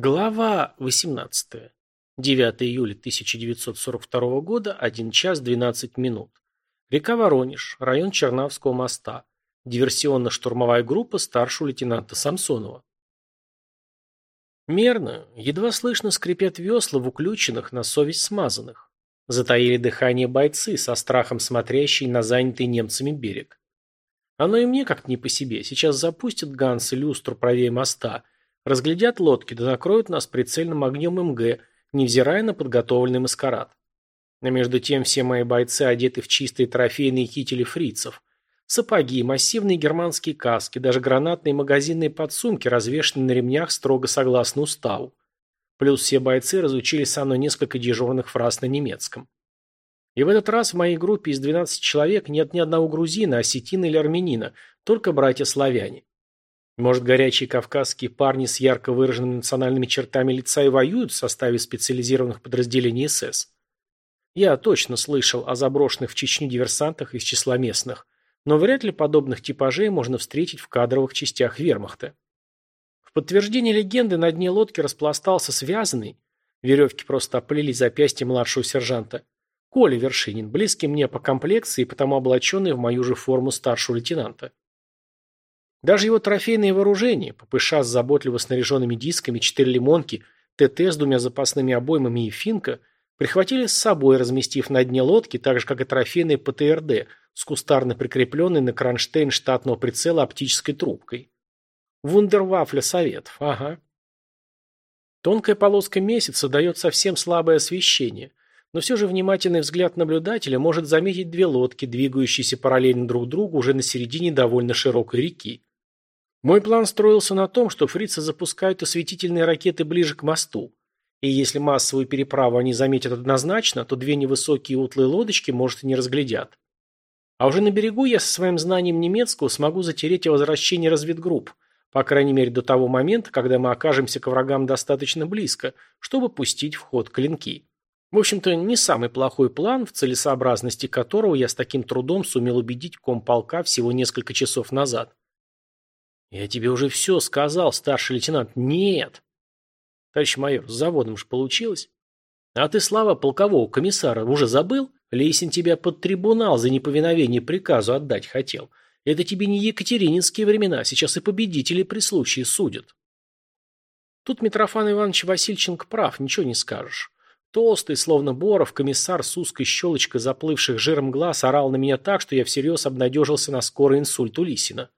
Глава 18. 9 июля 1942 года, 1 час 12 минут. Река Воронеж, район Чернавского моста. Диверсионно-штурмовая группа старшего лейтенанта Самсонова. Мерно, едва слышно скрипят весла в уключенных, на совесть смазанных. Затаили дыхание бойцы, со страхом смотрящие на занятый немцами берег. Оно и мне как-то не по себе. Сейчас запустят Ганс и люстру правее моста – Разглядят лодки, да накроют нас прицельным огнем МГ, невзирая на подготовленный маскарад. Но между тем все мои бойцы одеты в чистые трофейные кители фрицев. Сапоги, массивные германские каски, даже гранатные магазинные подсумки развешаны на ремнях строго согласно уставу. Плюс все бойцы разучили со мной несколько дежурных фраз на немецком. И в этот раз в моей группе из 12 человек нет ни одного грузина, осетина или армянина, только братья-славяне. Может, горячие кавказские парни с ярко выраженными национальными чертами лица и воюют в составе специализированных подразделений СС? Я точно слышал о заброшенных в Чечню диверсантах из числа местных, но вряд ли подобных типажей можно встретить в кадровых частях вермахта. В подтверждение легенды на дне лодки распластался связанный, веревки просто оплели запястье младшего сержанта, Коля Вершинин, близкий мне по комплекции и потому облаченный в мою же форму старшего лейтенанта. Даже его трофейное вооружение, ППШ с заботливо снаряженными дисками, четыре лимонки, ТТ с двумя запасными обоймами и финка, прихватили с собой, разместив на дне лодки, так же, как и трофейные ПТРД, с кустарно прикрепленной на кронштейн штатного прицела оптической трубкой. Вундервафля Советов, ага. Тонкая полоска месяца дает совсем слабое освещение, но все же внимательный взгляд наблюдателя может заметить две лодки, двигающиеся параллельно друг другу уже на середине довольно широкой реки. Мой план строился на том, что фрицы запускают осветительные ракеты ближе к мосту. И если массовую переправу они заметят однозначно, то две невысокие утлые лодочки, может, и не разглядят. А уже на берегу я со своим знанием немецкого смогу затереть о возвращении разведгрупп, по крайней мере до того момента, когда мы окажемся к врагам достаточно близко, чтобы пустить в ход клинки. В общем-то, не самый плохой план, в целесообразности которого я с таким трудом сумел убедить комполка всего несколько часов назад. «Я тебе уже все сказал, старший лейтенант. Нет!» «Товарищ майор, с заводом же получилось?» «А ты, слава полкового комиссара, уже забыл? Лейсин тебя под трибунал за неповиновение приказу отдать хотел. Это тебе не екатерининские времена, сейчас и победители при случае судят». Тут Митрофан Иванович Васильченко прав, ничего не скажешь. Толстый, словно боров, комиссар с узкой щелочкой заплывших жиром глаз орал на меня так, что я всерьез обнадежился на скорый инсульт у Лисина.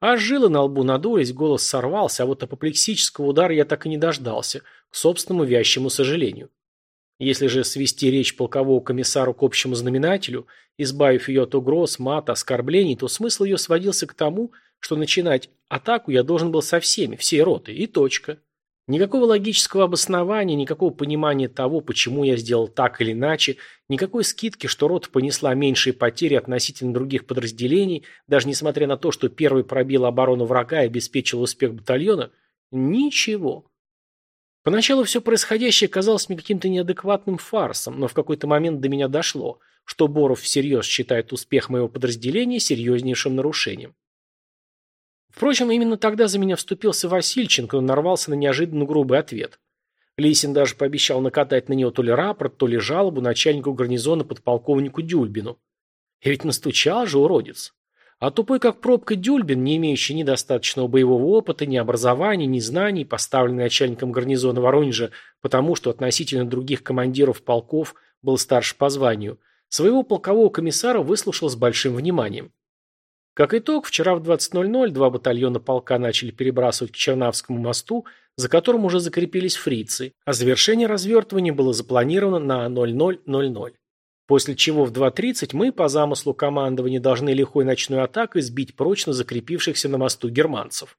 А жилы на лбу надулись, голос сорвался, а вот апоплексического удара я так и не дождался, к собственному вящему сожалению. Если же свести речь полкового комиссару к общему знаменателю, избавив ее от угроз, мата, оскорблений, то смысл ее сводился к тому, что начинать атаку я должен был со всеми, всей роты, и точка. Никакого логического обоснования, никакого понимания того, почему я сделал так или иначе, никакой скидки, что рота понесла меньшие потери относительно других подразделений, даже несмотря на то, что первый пробил оборону врага и обеспечил успех батальона, ничего. Поначалу все происходящее казалось мне каким-то неадекватным фарсом, но в какой-то момент до меня дошло, что Боров всерьез считает успех моего подразделения серьезнейшим нарушением. Впрочем, именно тогда за меня вступился Васильченко, и нарвался на неожиданно грубый ответ. Лисин даже пообещал накатать на него то ли рапорт, то ли жалобу начальнику гарнизона подполковнику Дюльбину. И ведь настучал же уродец. А тупой как пробка Дюльбин, не имеющий ни достаточного боевого опыта, ни образования, ни знаний, поставленный начальником гарнизона Воронежа, потому что относительно других командиров полков был старше по званию, своего полкового комиссара выслушал с большим вниманием. Как итог, вчера в 20.00 два батальона полка начали перебрасывать к Чернавскому мосту, за которым уже закрепились фрицы, а завершение развертывания было запланировано на 00.00. После чего в 2.30 мы, по замыслу командования, должны лихой ночной атакой сбить прочно закрепившихся на мосту германцев.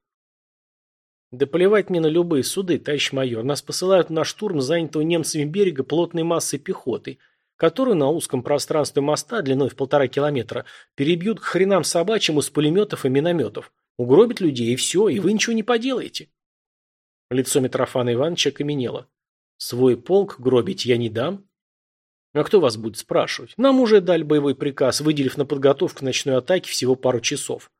Да поливать мне на любые суды, товарищ майор. Нас посылают на штурм занятого немцами берега плотной массой пехоты – которую на узком пространстве моста длиной в полтора километра перебьют к хренам собачьим из пулеметов и минометов. Угробят людей, и все, и вы ничего не поделаете. Лицо Митрофана Ивановича каменело. Свой полк гробить я не дам. А кто вас будет спрашивать? Нам уже дали боевой приказ, выделив на подготовку ночной атаки всего пару часов.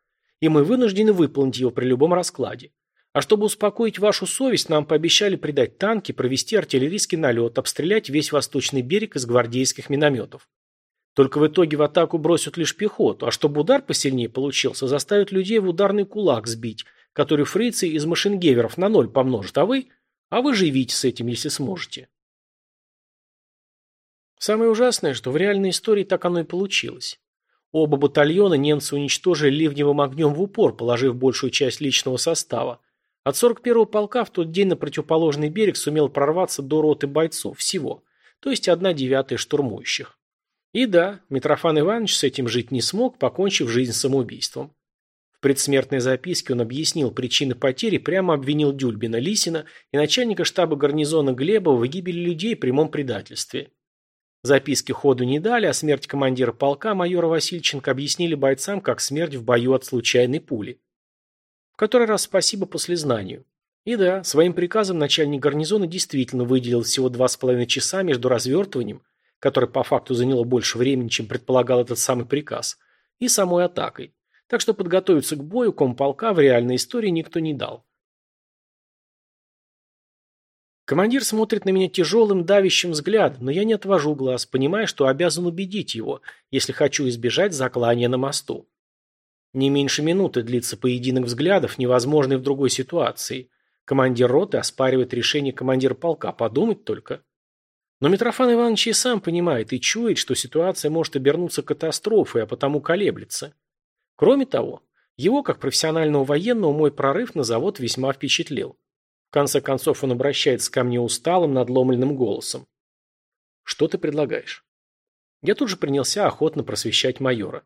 И мы вынуждены выполнить его при любом раскладе. А чтобы успокоить вашу совесть, нам пообещали придать танки, провести артиллерийский налет, обстрелять весь восточный берег из гвардейских минометов. Только в итоге в атаку бросят лишь пехоту, а чтобы удар посильнее получился, заставят людей в ударный кулак сбить, который фрицы из машингеверов на ноль помножат, а вы... А вы живите с этим, если сможете. Самое ужасное, что в реальной истории так оно и получилось. Оба батальона немцы уничтожили ливневым огнем в упор, положив большую часть личного состава. От 41-го полка в тот день на противоположный берег сумел прорваться до роты бойцов, всего, то есть одна девятая штурмующих. И да, Митрофан Иванович с этим жить не смог, покончив жизнь самоубийством. В предсмертной записке он объяснил причины потери, прямо обвинил Дюльбина Лисина и начальника штаба гарнизона Глебова в гибели людей и прямом предательстве. Записки ходу не дали, а смерть командира полка майора Васильченко объяснили бойцам как смерть в бою от случайной пули. Который раз спасибо после знанию. И да, своим приказом начальник гарнизона действительно выделил всего два с половиной часа между развертыванием, которое по факту заняло больше времени, чем предполагал этот самый приказ, и самой атакой. Так что подготовиться к бою комполка в реальной истории никто не дал. Командир смотрит на меня тяжелым, давящим взглядом, но я не отвожу глаз, понимая, что обязан убедить его, если хочу избежать заклания на мосту. Не меньше минуты длится поединок взглядов, невозможный в другой ситуации. Командир роты оспаривает решение командира полка, подумать только. Но Митрофан Иванович и сам понимает и чует, что ситуация может обернуться катастрофой, а потому колеблется. Кроме того, его, как профессионального военного, мой прорыв на завод весьма впечатлил. В конце концов он обращается ко мне усталым, надломленным голосом. «Что ты предлагаешь?» Я тут же принялся охотно просвещать майора.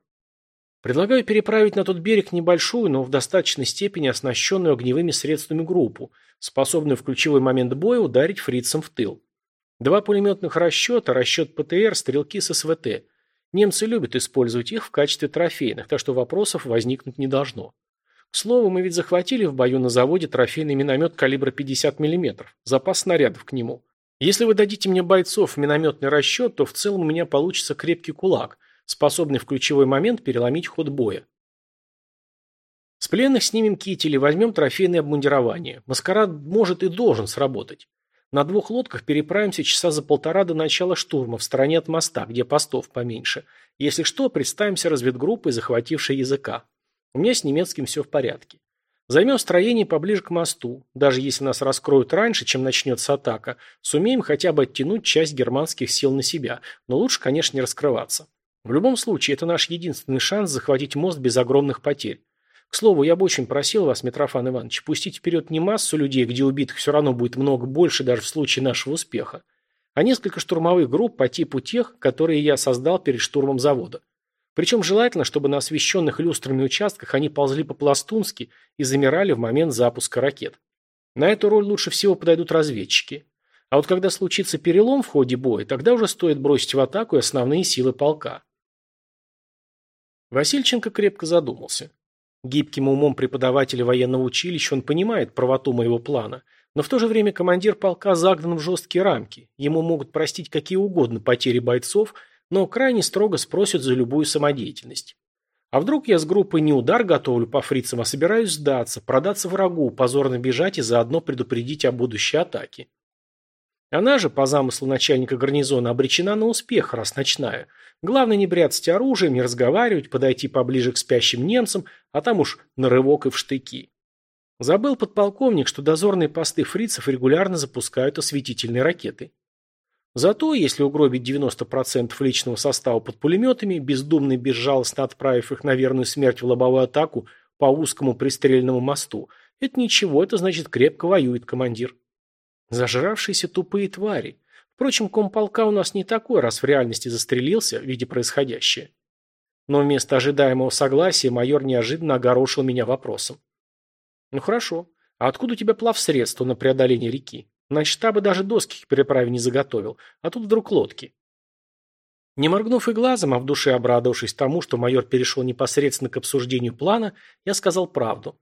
Предлагаю переправить на тот берег небольшую, но в достаточной степени оснащенную огневыми средствами группу, способную в ключевой момент боя ударить фрицам в тыл. Два пулеметных расчета, расчет ПТР, стрелки с СВТ. Немцы любят использовать их в качестве трофейных, так что вопросов возникнуть не должно. К слову, мы ведь захватили в бою на заводе трофейный миномет калибра 50 мм, запас снарядов к нему. Если вы дадите мне бойцов в минометный расчет, то в целом у меня получится крепкий кулак, способный в ключевой момент переломить ход боя. С пленных снимем кители, возьмем трофейное обмундирование. Маскарад может и должен сработать. На двух лодках переправимся часа за полтора до начала штурма в стороне от моста, где постов поменьше. Если что, представимся разведгруппой, захватившей языка. У меня с немецким все в порядке. Займем строение поближе к мосту. Даже если нас раскроют раньше, чем начнется атака, сумеем хотя бы оттянуть часть германских сил на себя. Но лучше, конечно, не раскрываться. В любом случае, это наш единственный шанс захватить мост без огромных потерь. К слову, я бы очень просил вас, Митрофан Иванович, пустить вперед не массу людей, где убитых все равно будет много больше даже в случае нашего успеха, а несколько штурмовых групп по типу тех, которые я создал перед штурмом завода. Причем желательно, чтобы на освещенных люстрами участках они ползли по-пластунски и замирали в момент запуска ракет. На эту роль лучше всего подойдут разведчики. А вот когда случится перелом в ходе боя, тогда уже стоит бросить в атаку основные силы полка. Васильченко крепко задумался. Гибким умом преподавателя военного училища он понимает правоту моего плана, но в то же время командир полка загнан в жесткие рамки. Ему могут простить какие угодно потери бойцов, но крайне строго спросят за любую самодеятельность. А вдруг я с группой не удар готовлю по фрицам, а собираюсь сдаться, продаться врагу, позорно бежать и заодно предупредить о будущей атаке. Она же, по замыслу начальника гарнизона, обречена на успех, раз ночная. Главное не бряцать оружием, не разговаривать, подойти поближе к спящим немцам, а там уж на рывок и в штыки. Забыл подполковник, что дозорные посты фрицев регулярно запускают осветительные ракеты. Зато, если угробить 90% личного состава под пулеметами, бездумно и безжалостно отправив их на верную смерть в лобовую атаку по узкому пристрельному мосту, это ничего, это значит крепко воюет командир. Зажравшиеся тупые твари. Впрочем, комполка у нас не такой, раз в реальности застрелился, видя происходящее. Но вместо ожидаемого согласия майор неожиданно огорошил меня вопросом. «Ну хорошо. А откуда у тебя плавсредство на преодоление реки? Значит, штаба даже доски к переправе не заготовил, а тут вдруг лодки». Не моргнув и глазом, а в душе обрадовавшись тому, что майор перешел непосредственно к обсуждению плана, я сказал правду.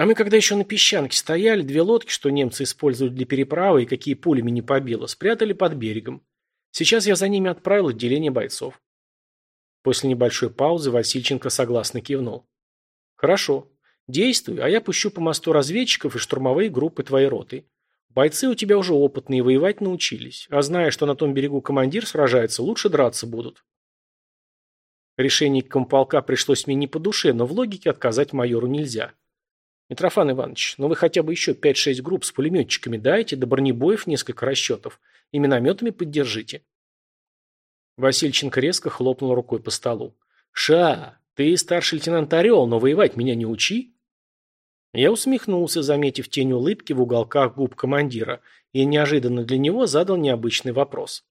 А мы когда еще на песчанке стояли, две лодки, что немцы используют для переправы и какие пулями не побило, спрятали под берегом. Сейчас я за ними отправил отделение бойцов. После небольшой паузы Васильченко согласно кивнул. Хорошо. Действуй, а я пущу по мосту разведчиков и штурмовые группы твоей роты. Бойцы у тебя уже опытные, воевать научились. А зная, что на том берегу командир сражается, лучше драться будут. Решение комполка пришлось мне не по душе, но в логике отказать майору нельзя. Митрофан Иванович, ну вы хотя бы еще 5-6 групп с пулеметчиками дайте, до бронебоев несколько расчетов. И минометами поддержите. Васильченко резко хлопнул рукой по столу. «Ша, ты старший лейтенант Орел, но воевать меня не учи!» Я усмехнулся, заметив тень улыбки в уголках губ командира, и неожиданно для него задал необычный вопрос.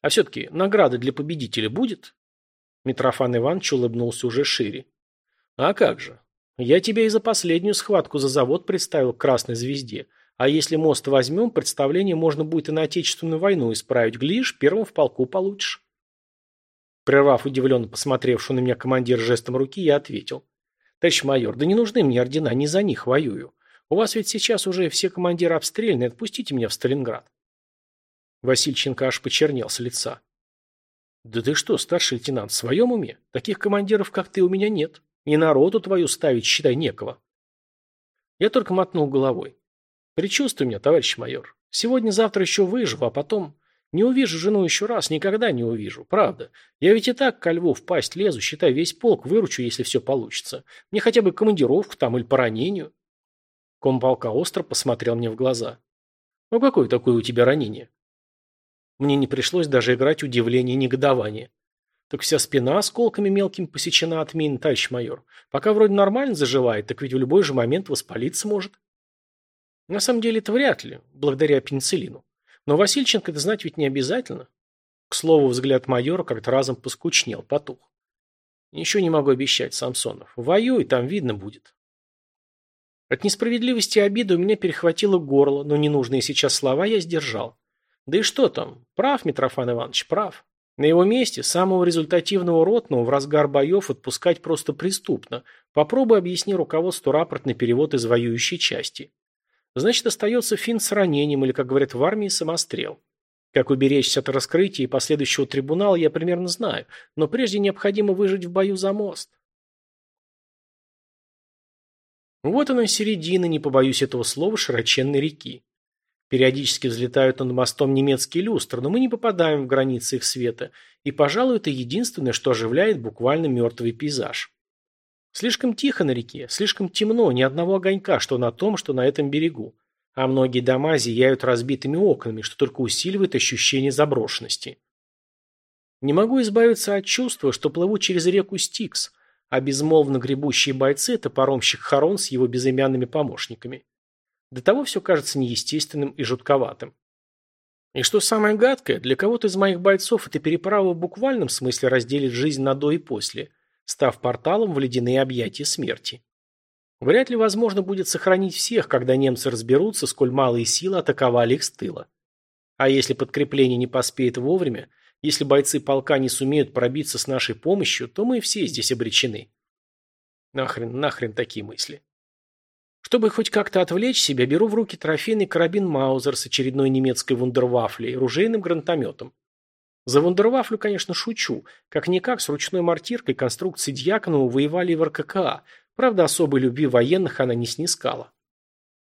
«А все-таки награда для победителя будет?» Митрофан Иванович улыбнулся уже шире. «А как же? Я тебя и за последнюю схватку за завод представил к Красной Звезде. А если мост возьмем, представление можно будет и на Отечественную войну исправить. Глядишь, первым в полку получишь». Прервав удивленно посмотревшую на меня командир жестом руки, я ответил. Товарищ майор, да не нужны мне ордена, не за них воюю. У вас ведь сейчас уже все командиры обстрельные, отпустите меня в Сталинград. Васильченко аж почернел с лица. Да ты что, старший лейтенант, в своем уме? Таких командиров, как ты, у меня нет. И народу твою ставить, считай, некого. Я только мотнул головой. Причувствуй меня, товарищ майор. Сегодня-завтра еще выживу, а потом... Не увижу жену еще раз, никогда не увижу. Правда. Я ведь и так ко льву в пасть лезу, считай, весь полк выручу, если все получится. Мне хотя бы командировку там или по ранению. Комполка остро посмотрел мне в глаза. Ну какое такое у тебя ранение? Мне не пришлось даже играть удивление и негодование. Так вся спина осколками мелкими посечена от мин, товарищ майор. Пока вроде нормально заживает, так ведь в любой же момент воспалиться может. На самом деле это вряд ли, благодаря пенициллину. Но Васильченко это знать ведь не обязательно. К слову, взгляд майора как-то разом поскучнел, потух. Ничего не могу обещать, Самсонов. Воюй, там видно будет. От несправедливости и обиды у меня перехватило горло, но ненужные сейчас слова я сдержал. Да и что там? Прав Митрофан Иванович, прав. На его месте самого результативного ротного в разгар боев отпускать просто преступно. Попробуй объясни руководству рапортный перевод из воюющей части. Значит, остается финт с ранением или, как говорят в армии, самострел. Как уберечься от раскрытия и последующего трибунала, я примерно знаю, но прежде необходимо выжить в бою за мост. Вот она середина, не побоюсь этого слова, широченной реки. Периодически взлетают над мостом немецкие люстры, но мы не попадаем в границы их света, и, пожалуй, это единственное, что оживляет буквально мертвый пейзаж. Слишком тихо на реке, слишком темно, ни одного огонька, что на том, что на этом берегу. А многие дома зияют разбитыми окнами, что только усиливает ощущение заброшенности. Не могу избавиться от чувства, что плыву через реку Стикс, а безмолвно гребущие бойцы – это паромщик Харон с его безымянными помощниками. До того все кажется неестественным и жутковатым. И что самое гадкое, для кого-то из моих бойцов эта переправа в буквальном смысле разделит жизнь на до и после – став порталом в ледяные объятия смерти. Вряд ли возможно будет сохранить всех, когда немцы разберутся, сколь малые силы атаковали их с тыла. А если подкрепление не поспеет вовремя, если бойцы полка не сумеют пробиться с нашей помощью, то мы все здесь обречены. Нахрен, нахрен такие мысли. Чтобы хоть как-то отвлечь себя, беру в руки трофейный карабин Маузер с очередной немецкой вундервафлей ружейным гранатометом. За вундервафлю, конечно, шучу. Как-никак с ручной мортиркой конструкции Дьяконова воевали в РККА. Правда, особой любви военных она не снискала.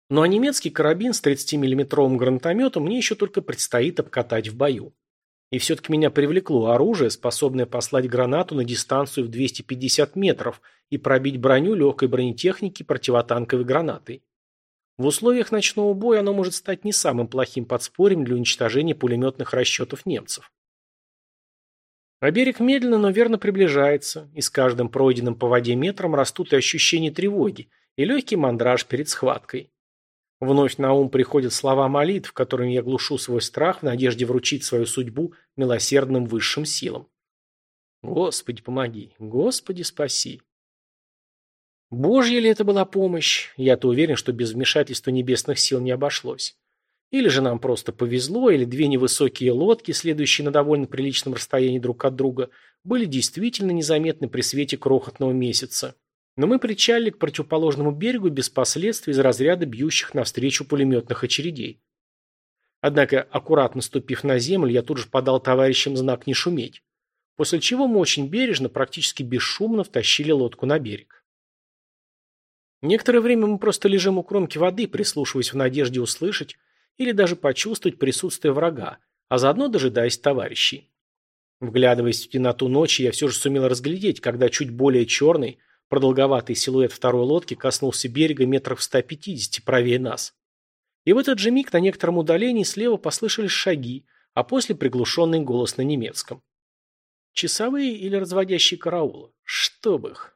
Ну а немецкий карабин с 30-миллиметровым гранатометом мне еще только предстоит обкатать в бою. И все-таки меня привлекло оружие, способное послать гранату на дистанцию в 250 метров и пробить броню легкой бронетехники противотанковой гранатой. В условиях ночного боя оно может стать не самым плохим подспорьем для уничтожения пулеметных расчетов немцев. А берег медленно, но верно приближается, и с каждым пройденным по воде метром растут и ощущения тревоги, и легкий мандраж перед схваткой. Вновь на ум приходят слова молитв, которыми я глушу свой страх в надежде вручить свою судьбу милосердным высшим силам. Господи, помоги. Господи, спаси. Божья ли это была помощь? Я-то уверен, что без вмешательства небесных сил не обошлось. Или же нам просто повезло, или две невысокие лодки, следующие на довольно приличном расстоянии друг от друга, были действительно незаметны при свете крохотного месяца. Но мы причалили к противоположному берегу без последствий из разряда бьющих навстречу пулеметных очередей. Однако, аккуратно ступив на землю, я тут же подал товарищам знак не шуметь, после чего мы очень бережно, практически бесшумно втащили лодку на берег. Некоторое время мы просто лежим у кромки воды, прислушиваясь в надежде услышать или даже почувствовать присутствие врага, а заодно дожидаясь товарищей. Вглядываясь в темноту ночи, я все же сумел разглядеть, когда чуть более черный, продолговатый силуэт второй лодки коснулся берега метров в 150 правее нас. И в этот же миг на некотором удалении слева послышались шаги, а после приглушенный голос на немецком. Часовые или разводящие караулы? Чтоб их.